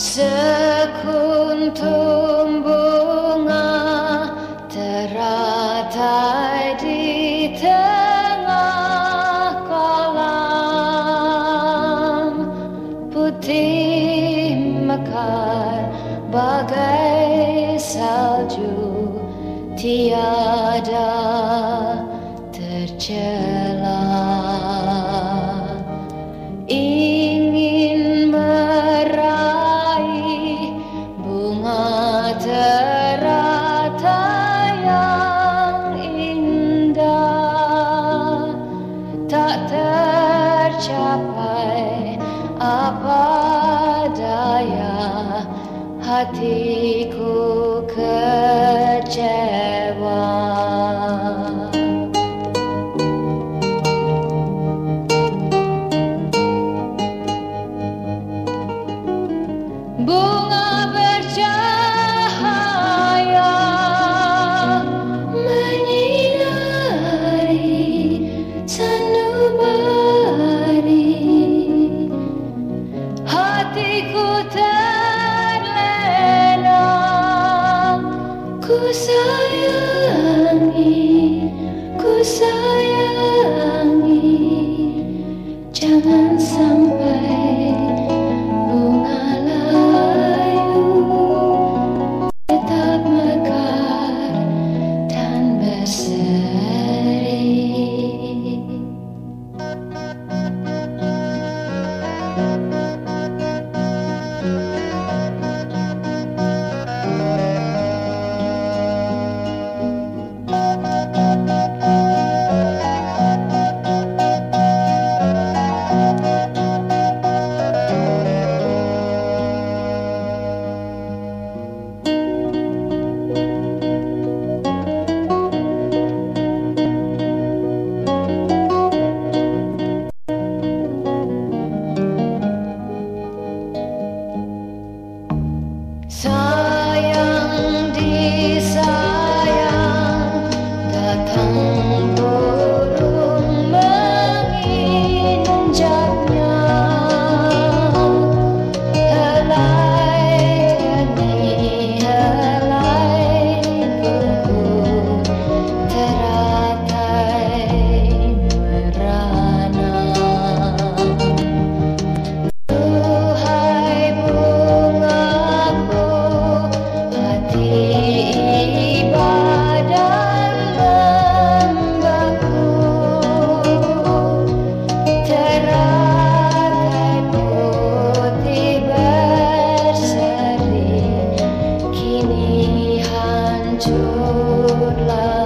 Second bagai salju tiada tercela. Ingin meraih bunga teratai yang indah tak tercapai hatiku kecewa. Bunga side. good love.